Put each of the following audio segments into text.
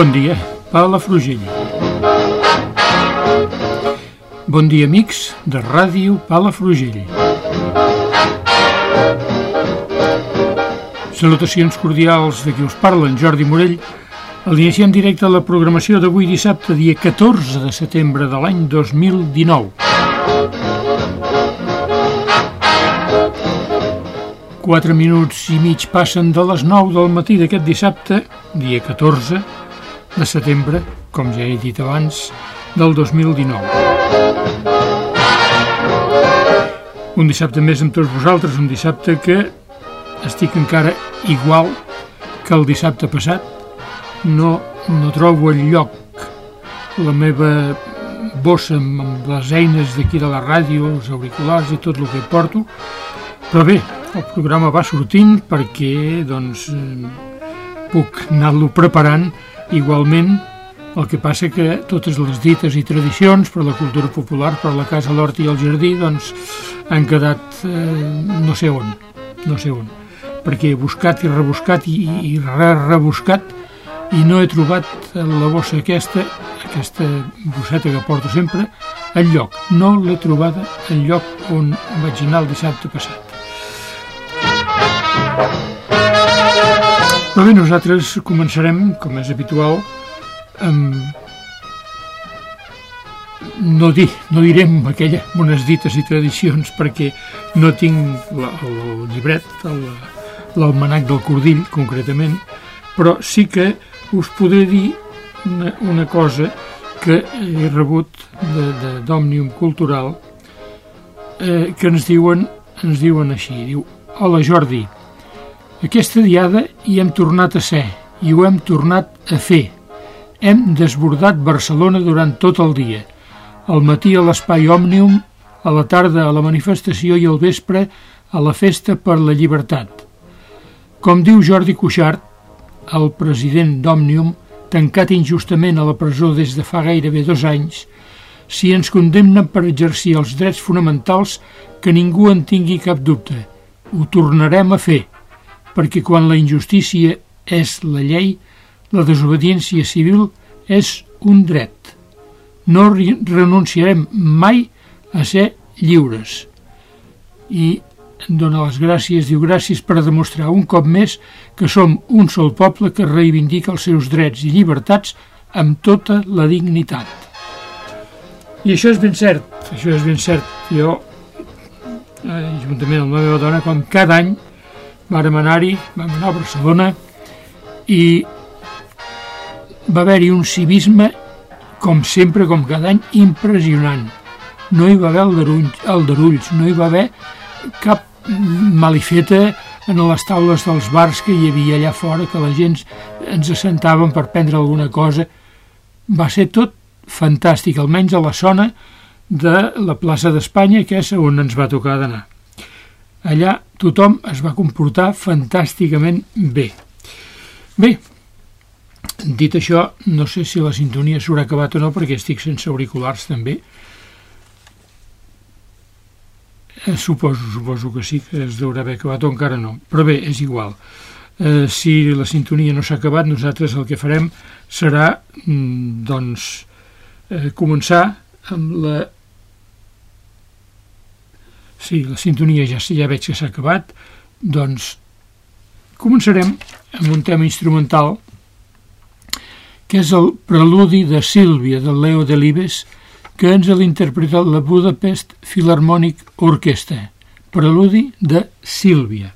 Bon dia, Palafrugell. Bon dia, amics de Ràdio Palafrugell. Salutacions cordials de qui us parla, en Jordi Morell, a l'iniciar en directe la programació d'avui dissabte, dia 14 de setembre de l'any 2019. Quatre minuts i mig passen de les 9 del matí d'aquest dissabte, dia 14 de setembre, com ja he dit abans, del 2019. Un dissabte més amb tots vosaltres, un dissabte que estic encara igual que el dissabte passat. No, no trobo el lloc, la meva bossa amb, les eines d'aquí de la ràdio, els auriculars i tot el que porto, però bé, el programa va sortint perquè doncs, puc anar-lo preparant Igualment, el que passa que totes les dites i tradicions per la cultura popular, per la casa, l'hort i el jardí, doncs han quedat eh, no sé on, no sé on, perquè he buscat i rebuscat i, i re-rebuscat i no he trobat la bossa aquesta, aquesta bosseta que porto sempre, el lloc. No l'he trobada el lloc on vaig anar el dissabte passat. Però bé, nosaltres començarem, com és habitual, amb... No, dir, no direm aquelles bones dites i tradicions perquè no tinc la, el llibret, l'almanac del Cordill, concretament, però sí que us podré dir una, una cosa que he rebut d'Òmnium Cultural eh, que ens diuen, ens diuen així, diu Hola Jordi, aquesta diada hi hem tornat a ser i ho hem tornat a fer. Hem desbordat Barcelona durant tot el dia. Al matí a l'Espai Òmnium, a la tarda a la manifestació i al vespre a la festa per la llibertat. Com diu Jordi Cuixart, el president d'Òmnium, tancat injustament a la presó des de fa gairebé dos anys, si ens condemnen per exercir els drets fonamentals, que ningú en tingui cap dubte. Ho tornarem a fer perquè quan la injustícia és la llei, la desobediència civil és un dret. No renunciarem mai a ser lliures. I dona les gràcies, diu gràcies per demostrar un cop més que som un sol poble que reivindica els seus drets i llibertats amb tota la dignitat. I això és ben cert, això és ben cert. Jo, eh, juntament amb la meva dona, com cada any, vàrem anar-hi, vam anar a Barcelona i va haver-hi un civisme, com sempre, com cada any, impressionant. No hi va haver aldarulls, no hi va haver cap malifeta en les taules dels bars que hi havia allà fora, que la gent ens assentaven per prendre alguna cosa. Va ser tot fantàstic, almenys a la zona de la plaça d'Espanya, que és on ens va tocar d'anar. Allà tothom es va comportar fantàsticament bé. Bé, dit això, no sé si la sintonia s'haurà acabat o no, perquè estic sense auriculars també. Eh, suposo, suposo que sí, que es deurà haver acabat o encara no, però bé, és igual. Eh, si la sintonia no s'ha acabat, nosaltres el que farem serà, mm, doncs, eh, començar amb la Sí, la sintonia ja, ja veig que s'ha acabat. Doncs començarem amb un tema instrumental que és el preludi de Sílvia, del Leo Delibes, que ens l'interpreta la Budapest Philharmonic Orchestra. Preludi de Sílvia.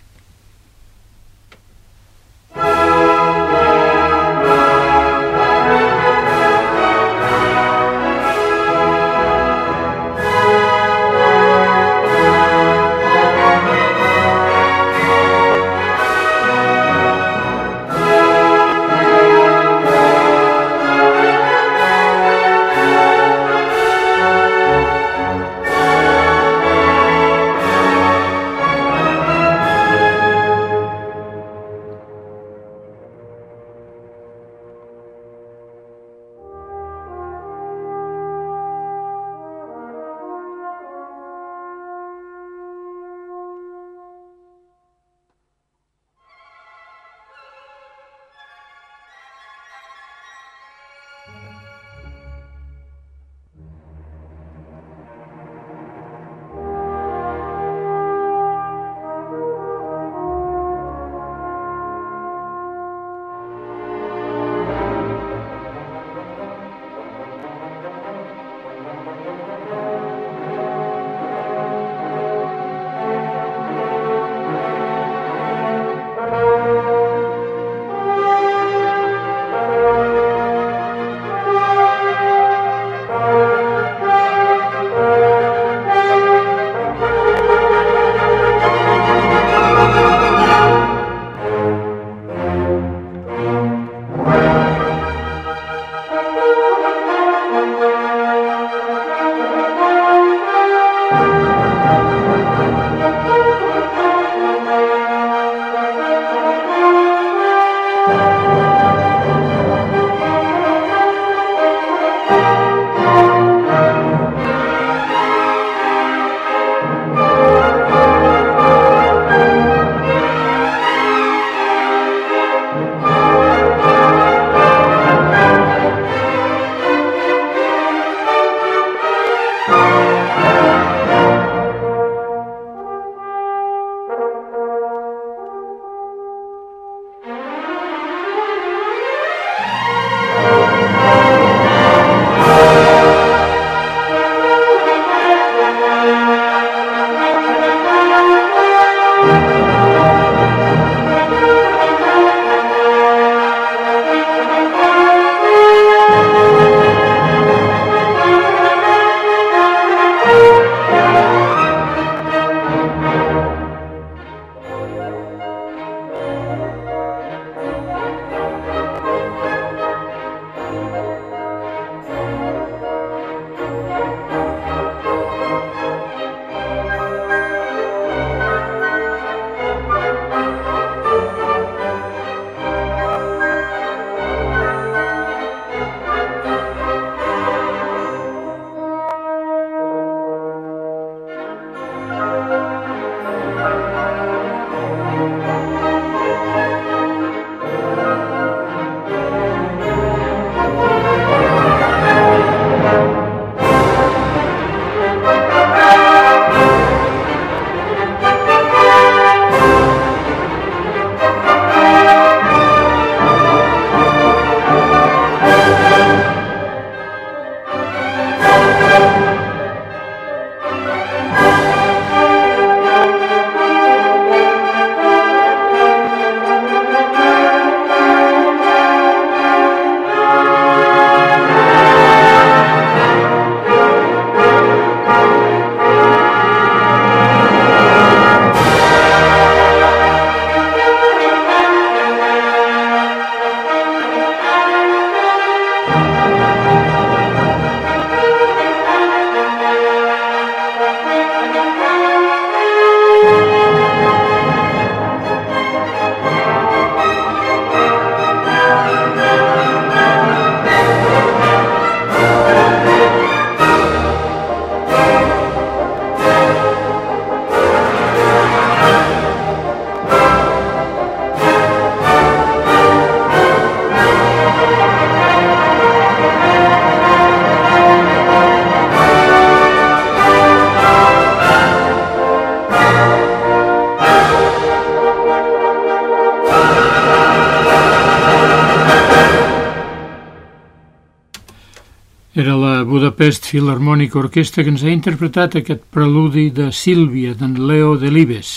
Philharmonic Orquestra que ens ha interpretat aquest preludi de Sílvia, d'en Leo Delibes.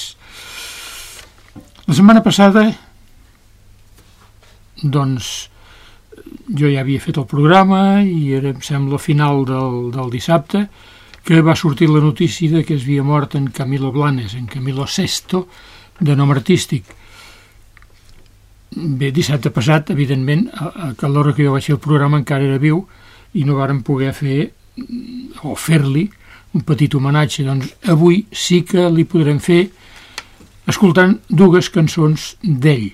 La setmana passada, doncs, jo ja havia fet el programa i era, em sembla, final del, del dissabte, que va sortir la notícia de que es havia mort en Camilo Blanes, en Camilo Sesto, de nom artístic. Bé, dissabte passat, evidentment, a, a l'hora que jo vaig fer el programa encara era viu i no varen poder fer o fer-li un petit homenatge. Doncs avui sí que li podrem fer escoltant dues cançons d'ell.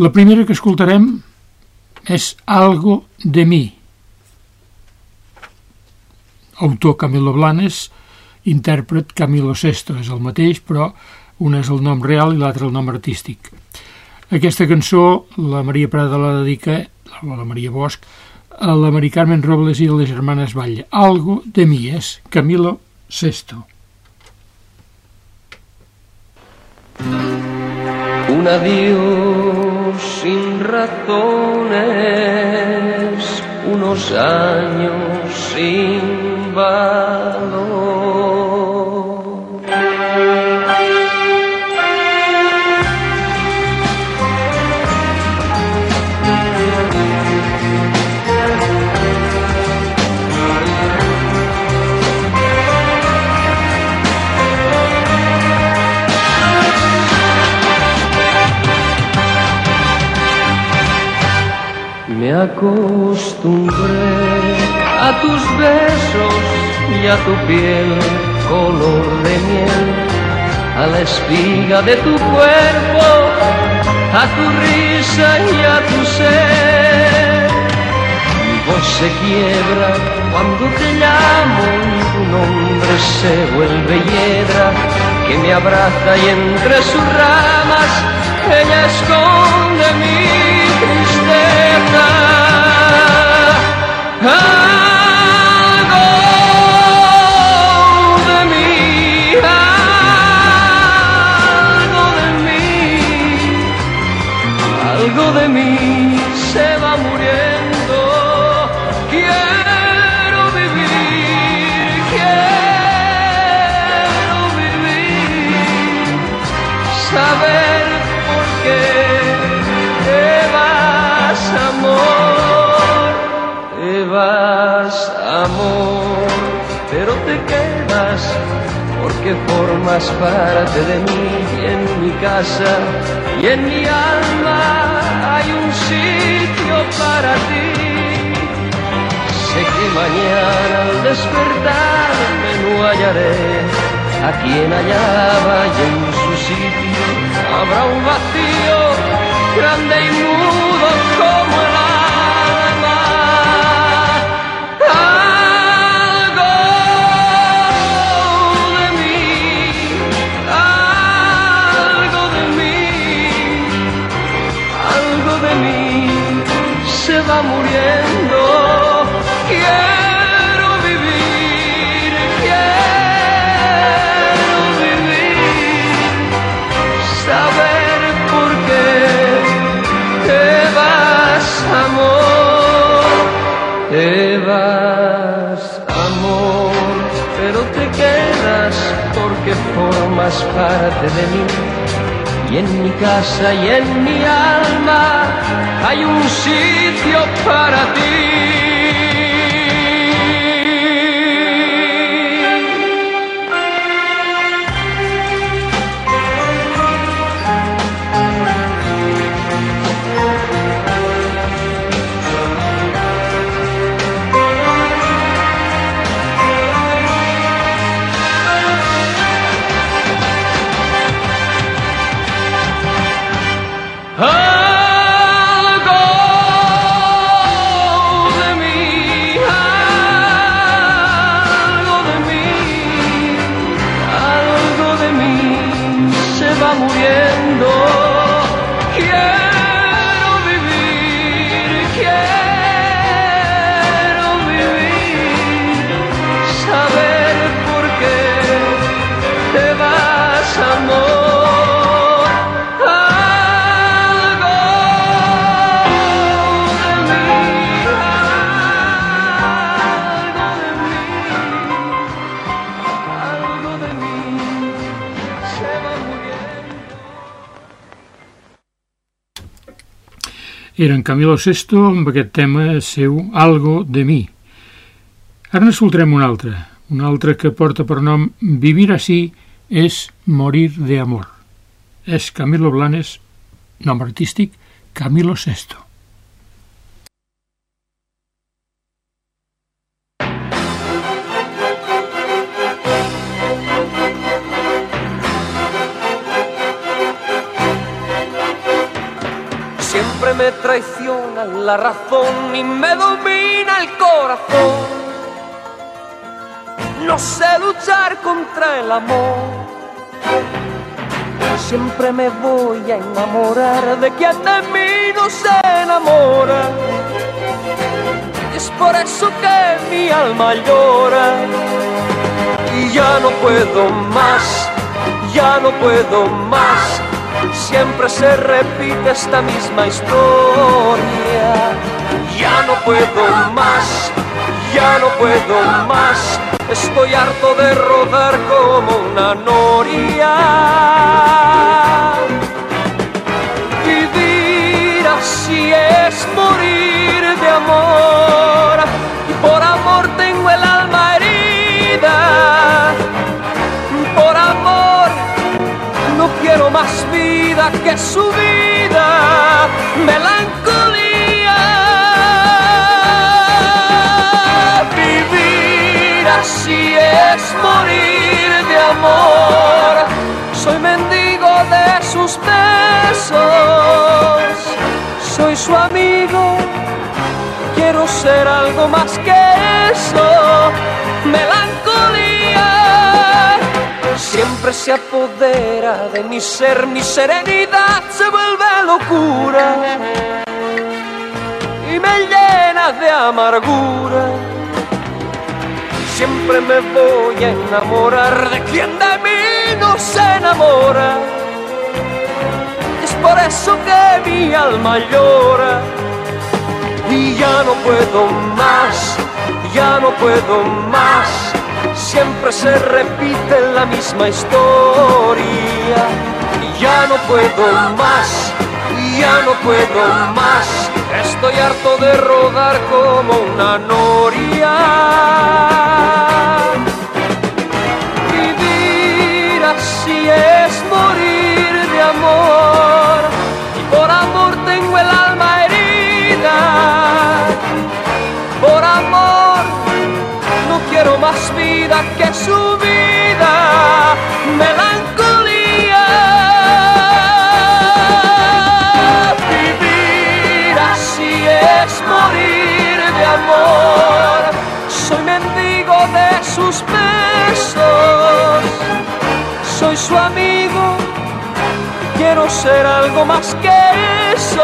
La primera que escoltarem és Algo de mi. Autor Camilo Blanes, intèrpret Camilo Sesto, és el mateix, però un és el nom real i l'altre el nom artístic. Aquesta cançó la Maria Prada la dedica, la Maria Bosch, a la Carmen Robles i a les germanes Valle. Algo de mi és Camilo Sesto. Un adiós sin razones, unos años sin valor. Me acostumbré a tus besos y a tu piel color de miel, a la espiga de tu cuerpo, a tu risa y a tu ser. Mi voz se quiebra cuando te llamo y tu nombre se vuelve hiedra que me abraza y entre sus ramas ella esconde mi Ah! Porque formas parte de mí y en mi casa y en mi alma hay un sitio para ti. Sé que mañana al despertarme no hallaré a quien hallaba y en su sitio habrá un vacío grande y mudo como muriendo. Quiero vivir, quiero vivir, saber por qué te vas, amor, te vas, amor, pero te quedas porque formas parte de mí. Y en mi casa y en mi alma hay un sitio para ti. Era en Camilo Sesto amb aquest tema seu Algo de mi. Ara n'escoltarem un altre, un altre que porta per nom Vivir así és morir de amor. És Camilo Blanes, nom artístic Camilo Sesto. Me traiciona la razón y me domina el corazón. No sé luchar contra el amor. Siempre me voy a enamorar de quien de mí no se enamora. Es por eso que mi alma llora. Y ya no puedo más, ya no puedo más siempre se repite esta misma historia. Ya no puedo más, ya no puedo más, estoy harto de rodar como una noria. Vivir así es morir de amor, y por amor tengo el alma herida. Por amor no quiero más vida que su vida, melancolía. Vivir así es morir de amor. Soy mendigo de sus besos, soy su amigo. Quiero ser algo más que eso, siempre se apodera de mi ser, mi serenidad se vuelve locura y me llena de amargura. Siempre me voy a enamorar de quien de mí no se enamora. Es por eso que mi alma llora y ya no puedo más, ya no puedo más siempre se repite la misma historia. Ya no puedo más, ya no puedo más, estoy harto de rodar como una noria. Algo más que eso,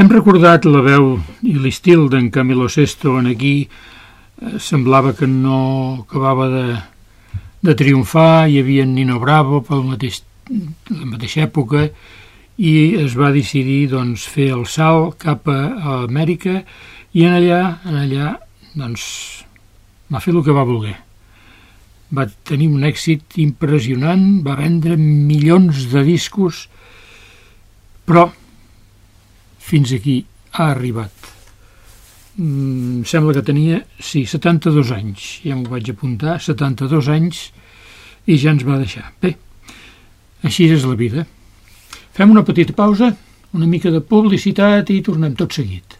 Hem recordat la veu i l'estil d'en Camilo Sesto en aquí eh, semblava que no acabava de, de triomfar, hi havia Nino Bravo pel mateix, la mateixa època i es va decidir doncs, fer el salt cap a, a Amèrica i en allà, en allà doncs, va fer el que va voler. Va tenir un èxit impressionant, va vendre milions de discos, però fins aquí ha arribat. Mm, sembla que tenia, sí, 72 anys, ja m'ho vaig apuntar, 72 anys, i ja ens va deixar. Bé, així és la vida. Fem una petita pausa, una mica de publicitat i tornem tot seguit.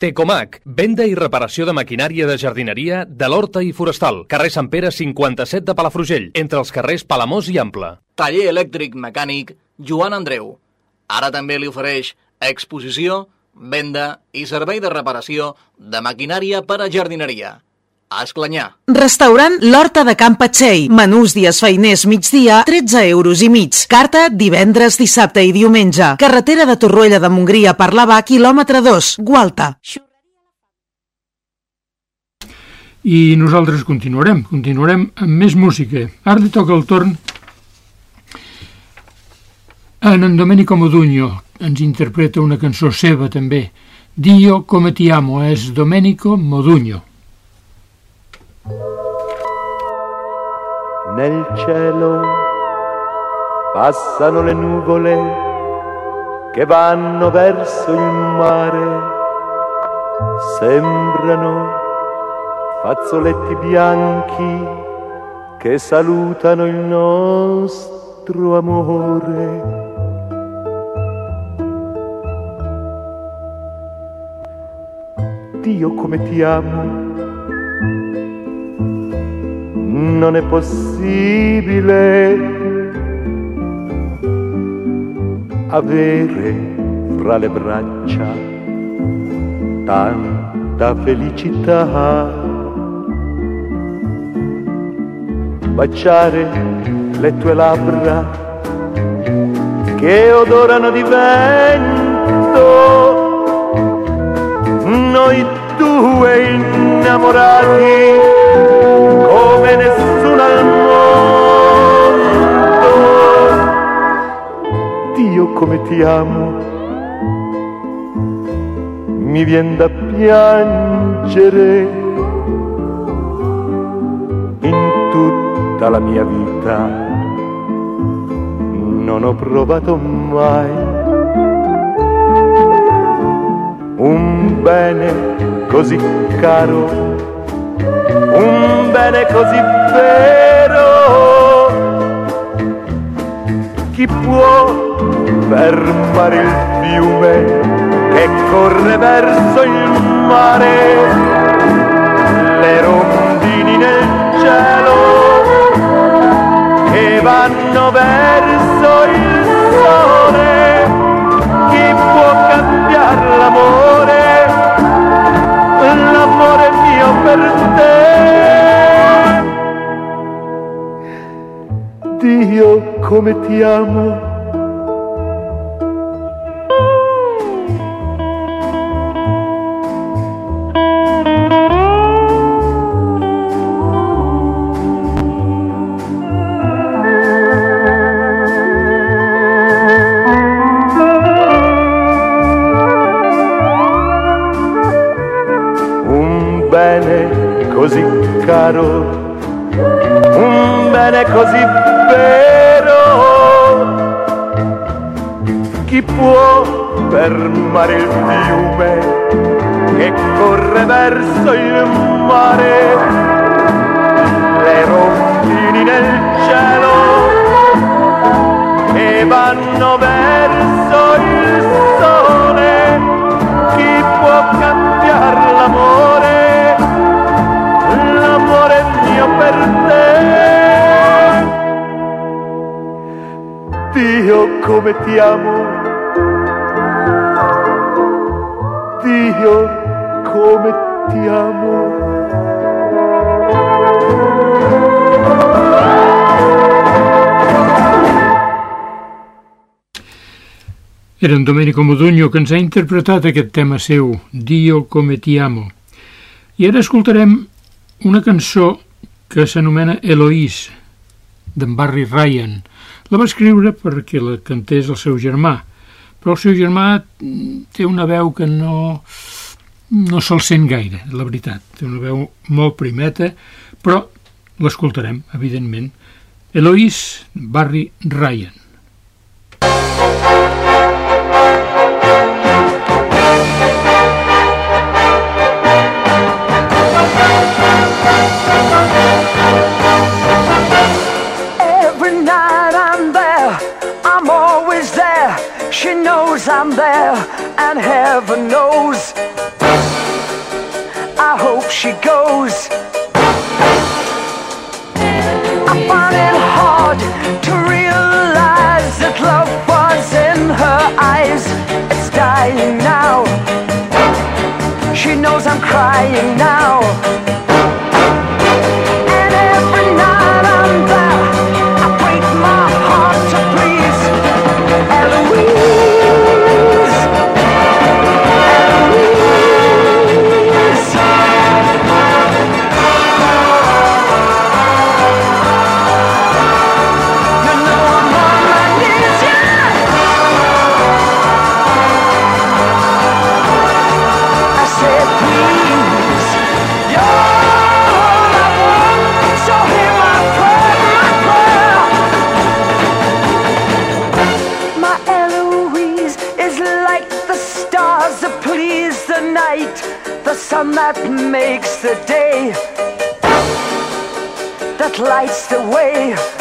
Tecomac, venda i reparació de maquinària de jardineria de l'Horta i Forestal, carrer Sant Pere 57 de Palafrugell, entre els carrers Palamós i Ample. Taller elèctric mecànic Joan Andreu. Ara també li ofereix exposició, venda i servei de reparació de maquinària per a jardineria. A Esclanyà. Restaurant L'Horta de Can Patxell. Menús dies feiners migdia, 13 euros i mig. Carta divendres, dissabte i diumenge. Carretera de Torroella de Montgria per Lavà, quilòmetre 2, Gualta. I nosaltres continuarem, continuarem amb més música. Ara li toca el torn en en Domenico Modugno ens interpreta una cançó seva també. Dio come ti amo, és Domenico Modugno. Nel cielo passano le nuvole che vanno verso il mare, sembrano fazzoletti bianchi che salutano il nostro amore. Dio come ti amo, non è possibile avere fra le braccia tanta felicità. Baciare le tue labbra che odorano di vento noi due innamorati come nessuno Dio come ti amo, mi vien da piangere in tutta la mia vita. Non ho provato mai un bene così caro, un bene così vero. Chi può fermare il fiume che corre verso il mare? Le rondini nel cielo che vanno verso il sole. Chi può cambiare l'amore? L'amore mio per te. Dio come ti amo. Caro, un bene così vero. Chi può fermare il fiume che corre verso il mare? Le rondini nel cielo che vanno verso il sole. Chi può cambiare l'amore? L'amore mio per te. Dio come ti amo. Dio come ti amo. Era en Domenico Modugno que ens ha interpretat aquest tema seu, Dio come ti amo. I ara escoltarem una cançó que s'anomena Eloís, d'en Barry Ryan. La va escriure perquè la cantés el seu germà, però el seu germà té una veu que no, no se'l sent gaire, la veritat. Té una veu molt primeta, però l'escoltarem, evidentment. Eloís, Barry Ryan. Night I'm there, I'm always there. She knows I'm there, and heaven knows off she goes. I find it hard to realize that love was in her eyes. It's dying now. She knows I'm crying now. Lights the way.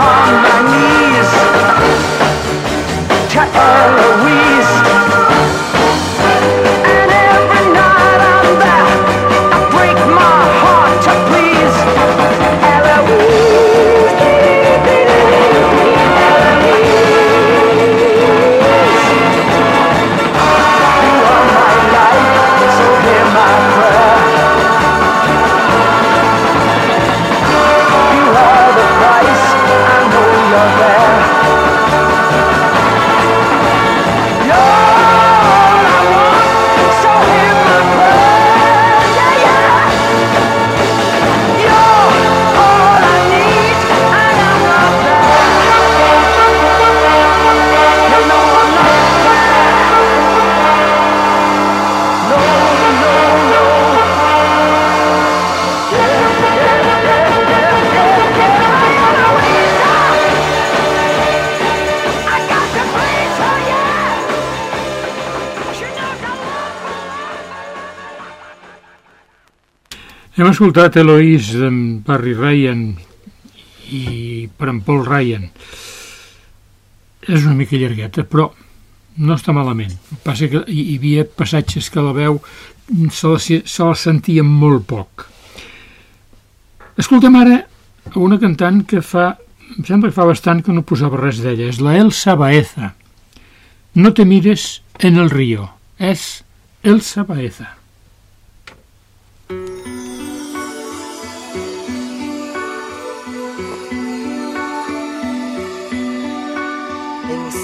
On my knees. To Eloise. Hem escoltat Eloís d'en Barry Ryan i per en Paul Ryan. És una mica llargueta, però no està malament. El que passa que hi havia passatges que la veu se la, se la sentia molt poc. Escoltem ara una cantant que fa, em sembla que fa bastant que no posava res d'ella, és la Elsa Baeza. No te mires en el río, és Elsa Baeza.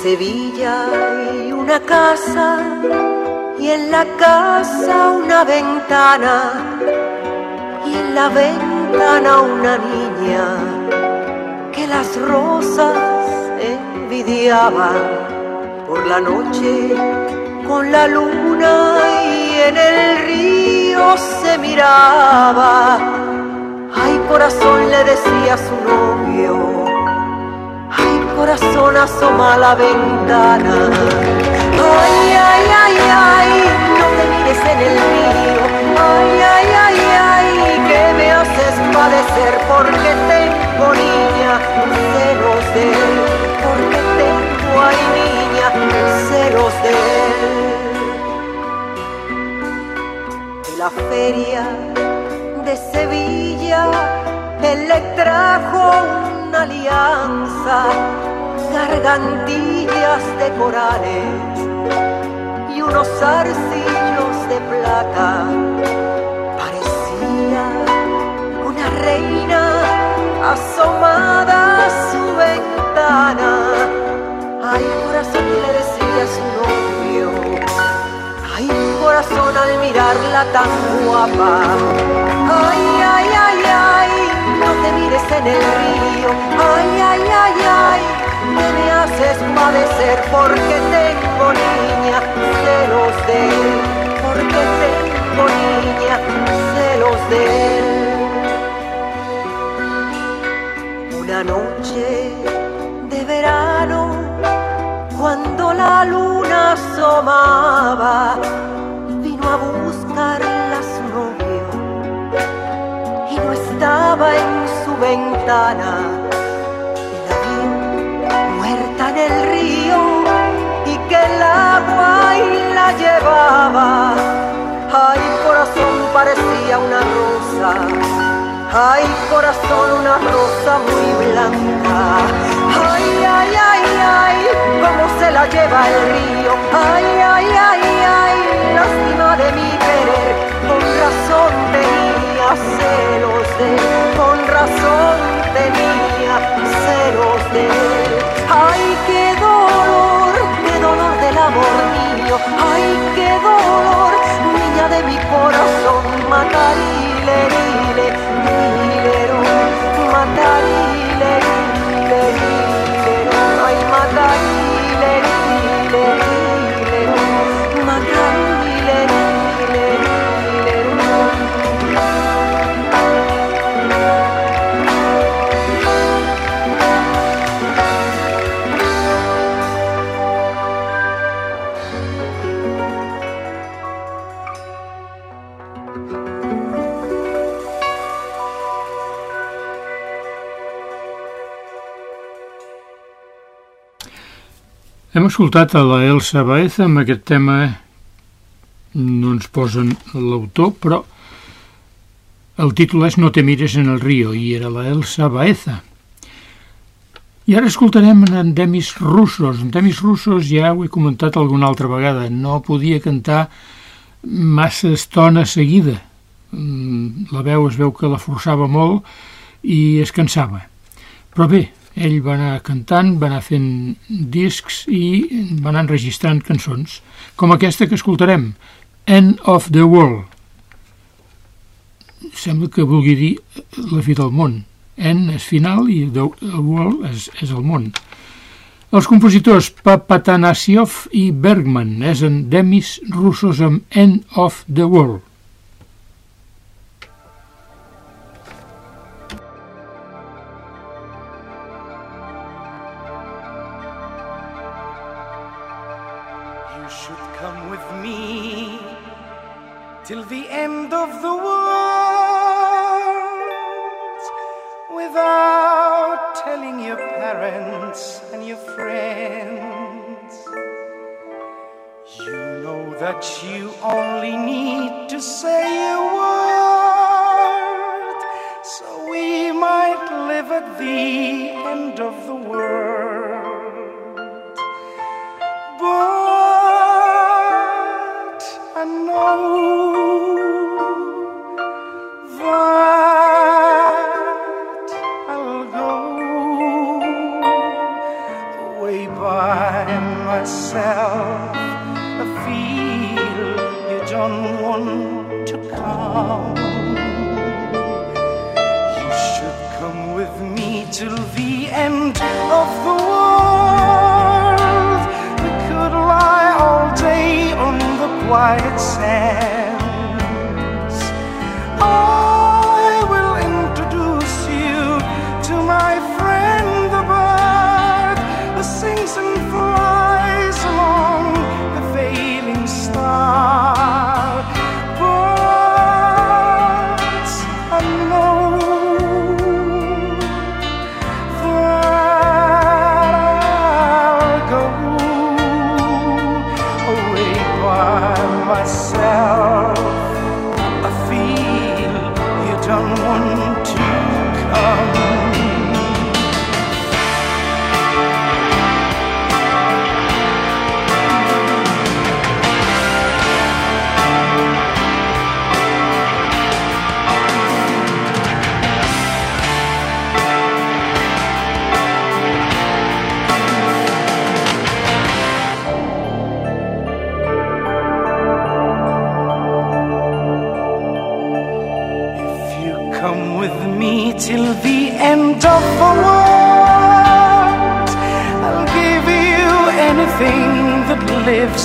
Sevilla hay una casa y en la casa una ventana y en la ventana una niña que las rosas envidiaban por la noche con la luna y en el río se miraba. Ay corazón le decía a su novio, corazón asoma a la ventana. Ay, ay, ay, ay, no te mires en el río. Ay, ay, ay, ay, que me haces padecer porque tengo niña, celos de él, porque tengo, ay niña, celos de él. De la feria de Sevilla, él le trajo una alianza, gargantillas de corales y unos arcillos de plata. Parecía una reina asomada a su ventana. Ay, corazón, le decía su novio. Ay, corazón, al mirarla tan guapa. Ay, no te mires en el río. Ay, ay, ay, ay, que me haces padecer porque tengo niña, celos de él. Porque tengo niña, celos de él. Una noche de verano, cuando la luna asomaba, ventana. Y la vio muerta en el río y que el agua y la llevaba. Ay, corazón parecía una rosa. Ay, corazón, una rosa muy blanca. Ay, ay, ay, ay, cómo se la lleva el río. Ay, ay, ay, ay, lástima de mi querer. Con razón tenía celos de. Con razón tenía celos de él. Ay, qué dolor, qué dolor del amor mío. Ay, qué dolor, niña de mi corazón. Matarile, rile, rilero. Matarile, escoltat a la Elsa Baeza amb aquest tema no ens posen l'autor, però el títol és No te mires en el río i era la Elsa Baeza. I ara escoltarem en Demis Russos. En Demis Russos ja ho he comentat alguna altra vegada. No podia cantar massa estona seguida. Mm, La veu es veu que la forçava molt i es cansava. Però bé, ell va anar cantant, va anar fent discs i va anar enregistrant cançons, com aquesta que escoltarem, End of the World. Sembla que vulgui dir la fi del món. End és final i the world és, és el món. Els compositors Papatanasiov i Bergman és en Demis russos amb End of the World. Of the world without telling your parents and your friends. You know that you only need to say a word so we might live at the end of the world. But I know that I'll go away by myself. I feel you don't want to come. You should come with me till the end of the world. We could lie all day on the quiet sands.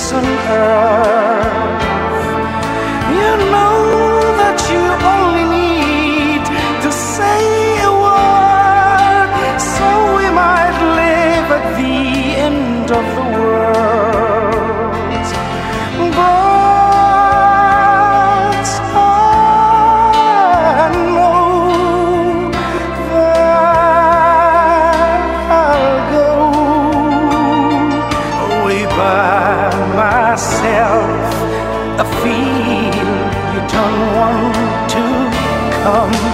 listen, girl. um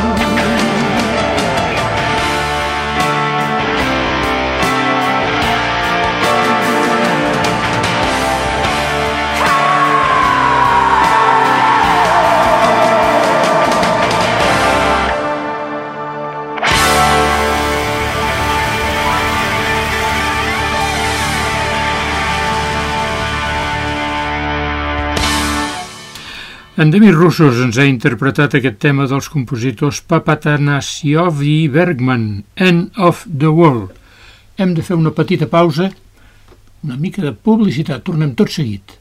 En Demis Russos ens ha interpretat aquest tema dels compositors Papatanasiov i Bergman, End of the World. Hem de fer una petita pausa, una mica de publicitat, tornem tot seguit.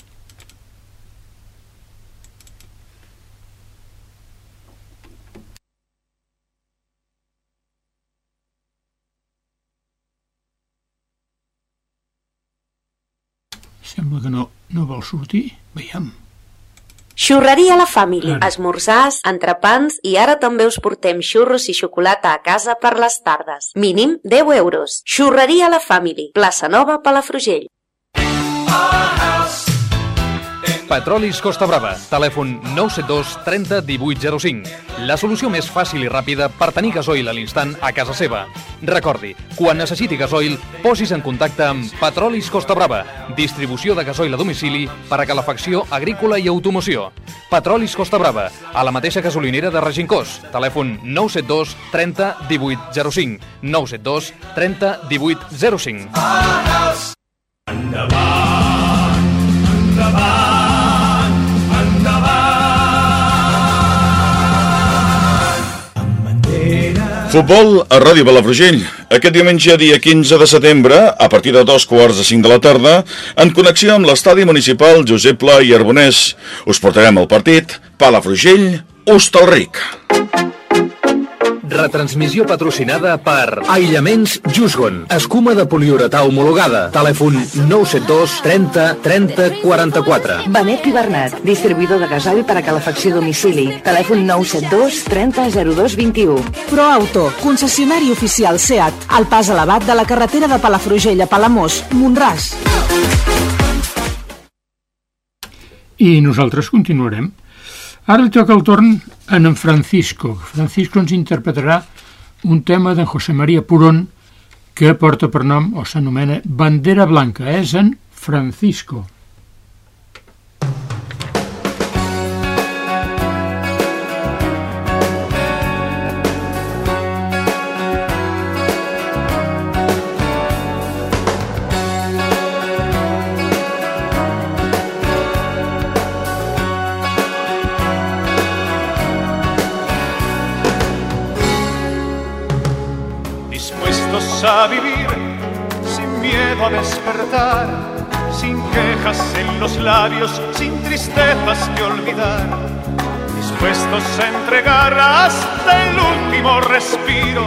Sembla que no, no vol sortir. Xurreria la Family. Esmorzars, entrepans i ara també us portem xurros i xocolata a casa per les tardes. Mínim 10 euros. Xurreria la Family. Plaça Nova, Palafrugell. Petrolis Costa Brava. Telèfon 972 30 18 05. La solució més fàcil i ràpida per tenir gasoil a l'instant a casa seva. Recordi, quan necessiti gasoil, posis en contacte amb Petrolis Costa Brava. Distribució de gasoil a domicili per a calefacció agrícola i automoció. Petrolis Costa Brava, a la mateixa gasolinera de Regincós. Telèfon 972 30 18 05. 972 30 18 05. Futbol a Ràdio Palafrugell. Aquest diumenge, dia 15 de setembre, a partir de dos quarts de cinc de la tarda, en connexió amb l'estadi municipal Josep Pla i Arbonès, us portarem el partit Palafrugell, Hostalric. Retransmissió patrocinada per Aïllaments Jusgon. Escuma de poliuretà homologada. Telèfon 972 30 30 44. Benet i Bernat, distribuïdor de gasoil per a calefacció a domicili. Telèfon 972 30 02 21. ProAuto, concessionari oficial SEAT, al pas elevat de la carretera de Palafrugell a Palamós, Montràs. I nosaltres continuarem. Ara toca el torn a en Francisco. Francisco ens interpretarà un tema d'en José María Purón que porta per nom o s'anomena Bandera Blanca, és en Francisco. A despertar, sin quejas en los labios, sin tristezas que olvidar. Dispuestos a entregar hasta el último respiro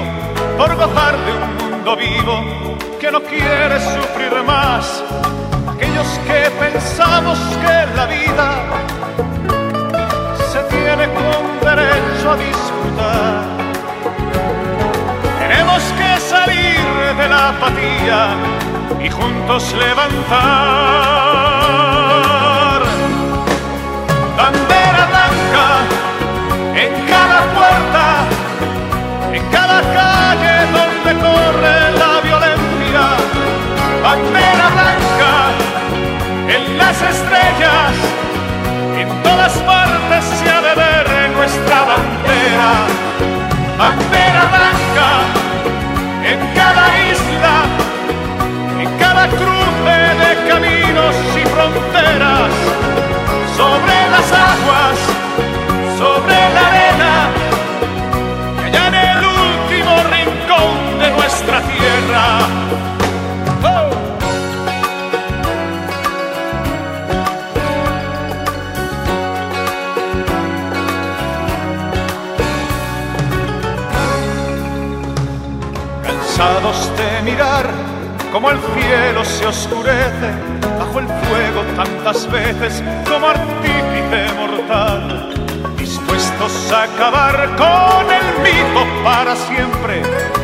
por gozar de un mundo vivo que no quiere sufrir más. Aquellos que pensamos que la vida se tiene con derecho a disfrutar. Tenemos que salir de la apatía y juntos levantar bandera blanca en cada puerta, en cada calle donde corre la violencia. Bandera blanca en las estrellas, en todas partes se ha de ver nuestra bandera. Bandera blanca en cada isla, cada cruce de caminos y fronteras, sobre las aguas, sobre la arena, y allá en el último rincón de nuestra tierra. ¡Oh! de mirar como el cielo se oscurece bajo el fuego tantas veces como artífice mortal, dispuestos a acabar con el mito para siempre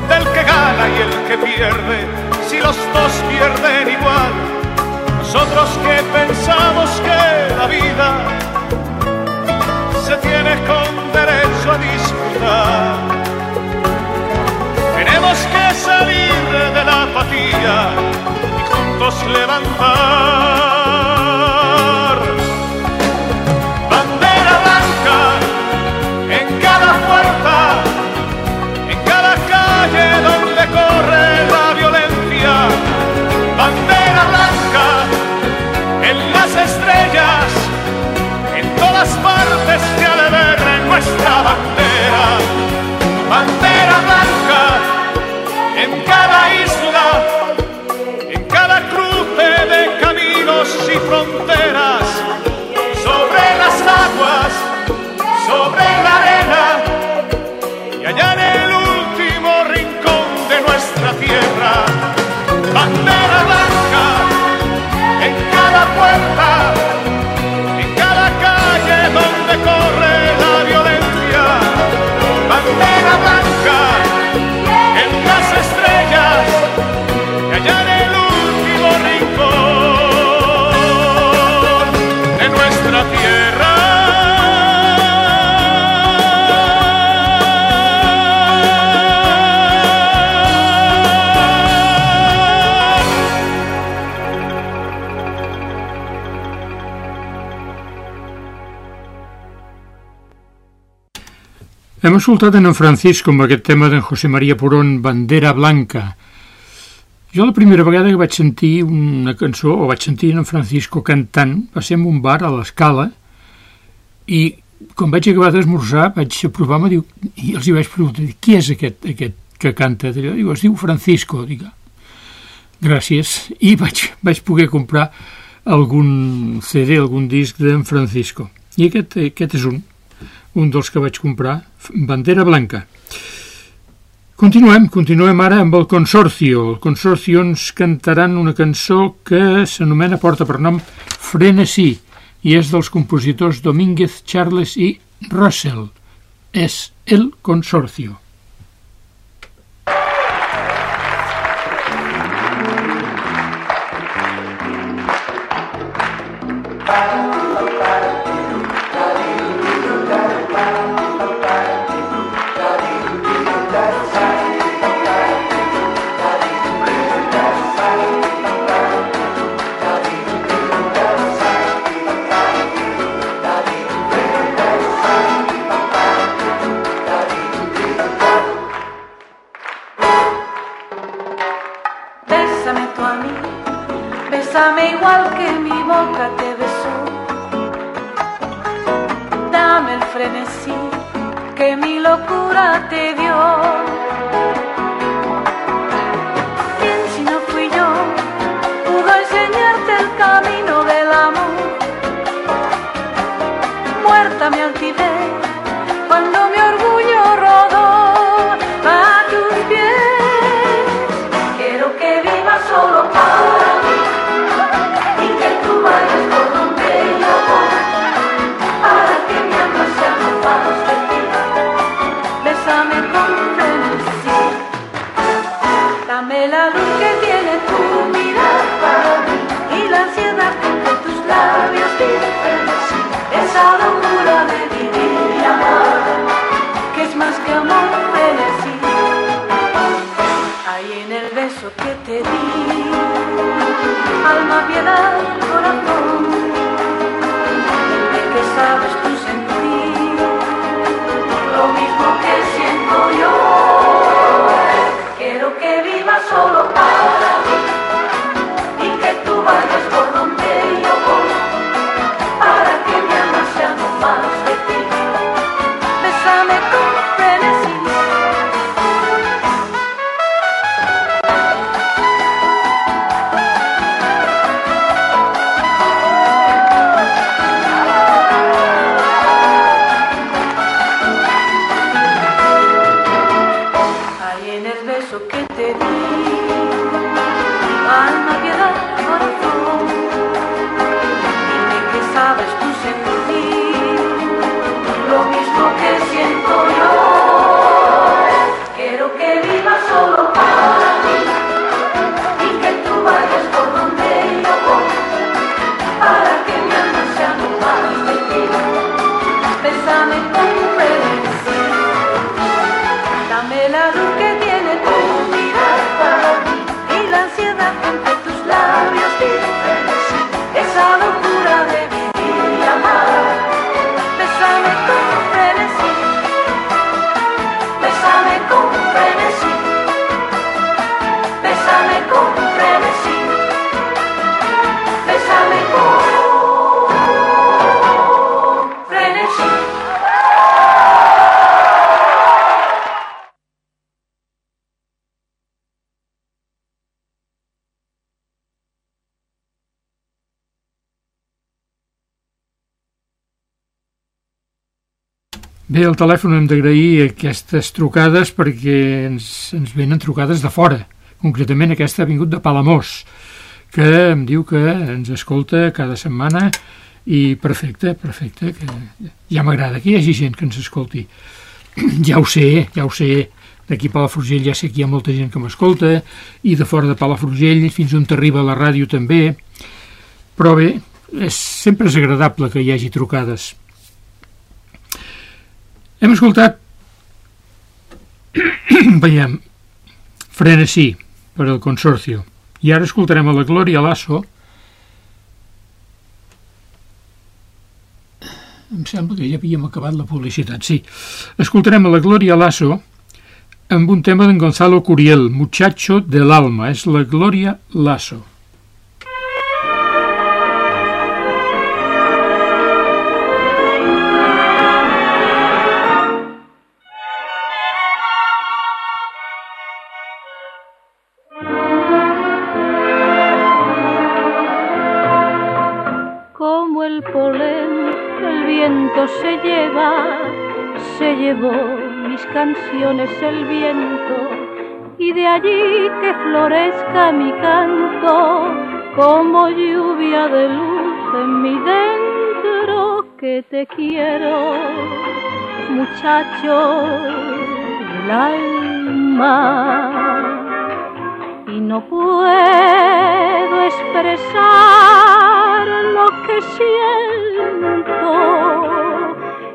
del que gana y el que pierde, si los dos pierden igual. Nosotros que pensamos que la vida se tiene con derecho a disfrutar. Tenemos que salir de la apatía y juntos levantar Escoltat en en Francisco amb aquest tema d'en José María Purón, Bandera Blanca. Jo la primera vegada que vaig sentir una cançó, o vaig sentir en Francisco cantant, va ser en un bar a l'Escala, i quan vaig acabar d'esmorzar vaig apropar-me diu, i els hi vaig preguntar, qui és aquest, aquest que canta d'allò? Diu, es diu Francisco. Dic, "Ah, gràcies. I vaig, vaig poder comprar algun CD, algun disc d'en Francisco. I aquest, aquest és un, un dels que vaig comprar, Bandera Blanca. Continuem, continuem ara amb el Consorcio. El Consorcio ens cantaran una cançó que s'anomena, porta per nom Frenesí, i és dels compositors Domínguez, Charles i Russell. És El Consorcio. Bé, al telèfon hem d'agrair aquestes trucades perquè ens, ens venen trucades de fora. Concretament aquesta ha vingut de Palamós, que em diu que ens escolta cada setmana i perfecte, perfecte, que ja m'agrada que hi hagi gent que ens escolti. ja ho sé, ja ho sé, d'aquí a Palafrugell ja sé que hi ha molta gent que m'escolta i de fora de Palafrugell fins on t'arriba la ràdio també, però bé, és, sempre és agradable que hi hagi trucades. Hem escoltat veiem Frenesí per al Consorcio. I ara escoltarem a la Glòria Lasso. Em sembla que ja havíem acabat la publicitat sí, escoltarem a la Glòria Lasso amb un tema d'en Gonzalo Curiel Muchacho del Alma. És la Glòria Lasso canciones el viento, y de allí que florezca mi canto, como lluvia de luz en mi dentro, que te quiero, muchacho del alma. Y no puedo expresar lo que siento,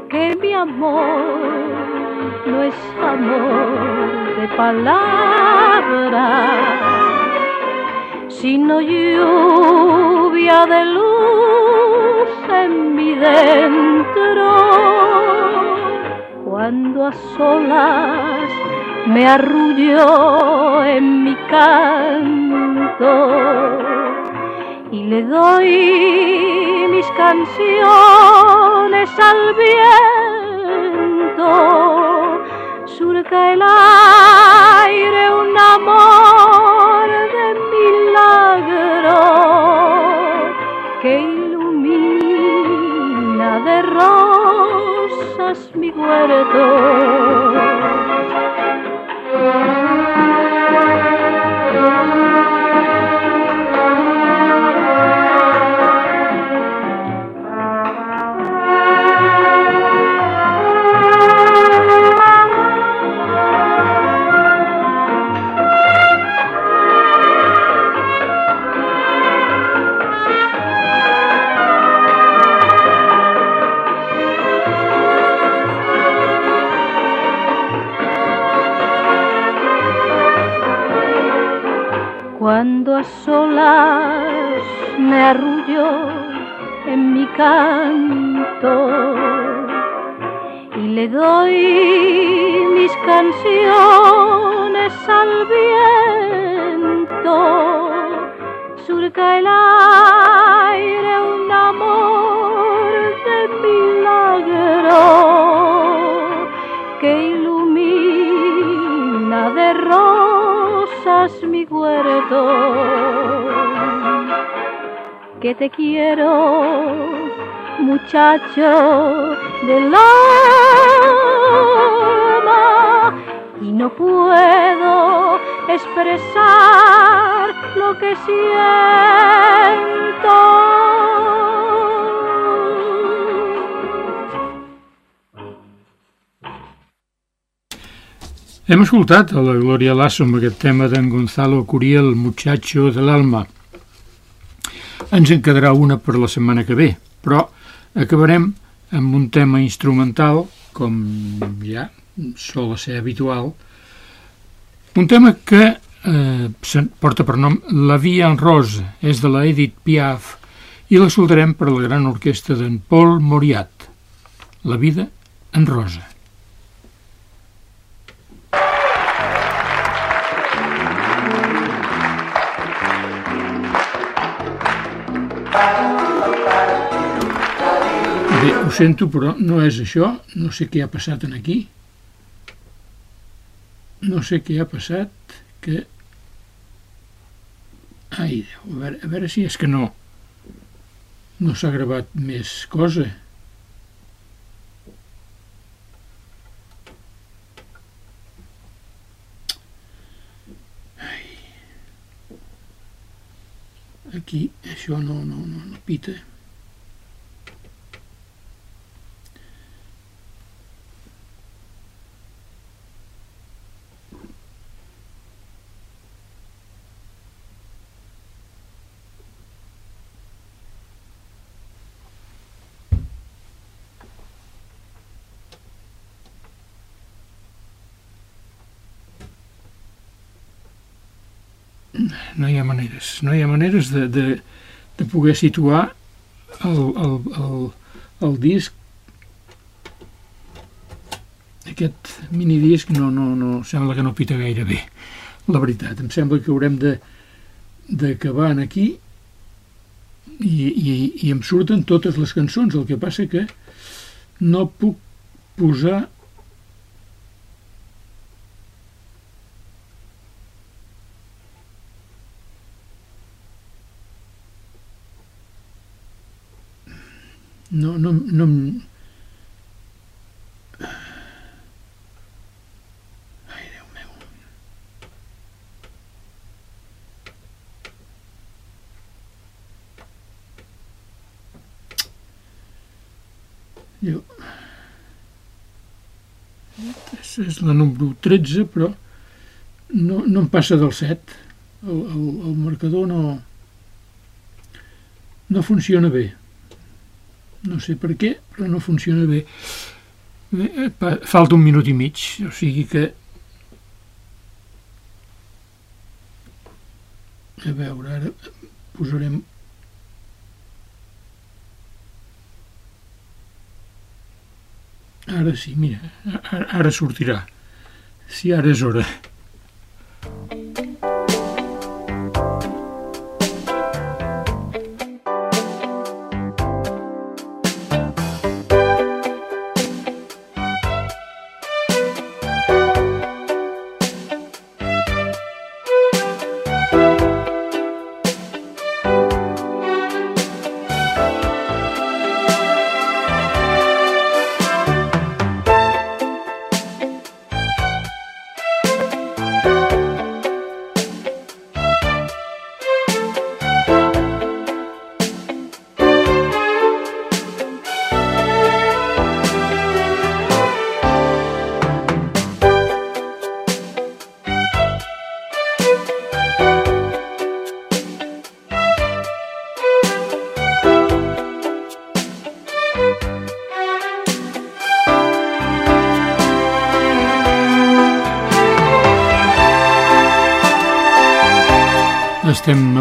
que mi amor no es amor de palabras, sino lluvia de luz en mi dentro, cuando a solas me arrullo en mi canto y le doy mis canciones al surca el aire un amor de milagro que ilumina de rosas mi huerto. Cuando a solas me arrullo en mi canto y le doy mis canciones al viento, Que te quiero, muchacho del alma, y no puedo expresar lo que siento. Hem escoltat a la Gloria Lasso amb aquest tema d'en Gonzalo Curiel, Muchacho de l'Alma. Ens en quedarà una per la setmana que ve, però acabarem amb un tema instrumental, com ja sol ser habitual, un tema que eh, porta per nom La Via en Rosa, és de la Edith Piaf, i l'escoltarem per la gran orquestra d'en Paul Moriat, La vida en rosa. Sento, però no és això. No sé què ha passat en aquí. No sé què ha passat, que... Ai, Déu, a veure, a veure si és que no... No s'ha gravat més cosa. Ai. Aquí això no, no, no, no pita. No hi ha maneres, no hi ha maneres de, de, de poder situar el, el, el, el disc. Aquest minidisc no, no, no, sembla que no pita gaire bé la veritat, em sembla que haurem de d'acabar aquí i, i, i em surten totes les cançons, el que passa que no puc posar no, no, no ai Déu meu. Jo és, és la número 13 però no, no em passa del 7 el, el, el marcador no no funciona bé no sé per què, però no funciona bé. Eh, pa- Falta un minut i mig, o sigui que... A veure, ara posarem... Ara sí, mira, ara, sortirà. Si ara és hora.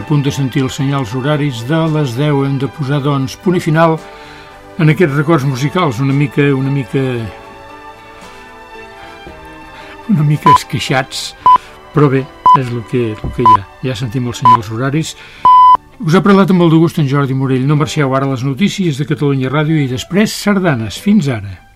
Punt de sentir els senyals horaris de les 10. Hem de posar, doncs, punt i final en aquests records musicals, una mica, una mica... una mica esqueixats, però bé, és el que, el que hi ha. Ja sentim els senyals horaris. Us ha parlat amb molt de gust en Jordi Morell. No marxeu ara les notícies de Catalunya Ràdio i després sardanes. Fins ara.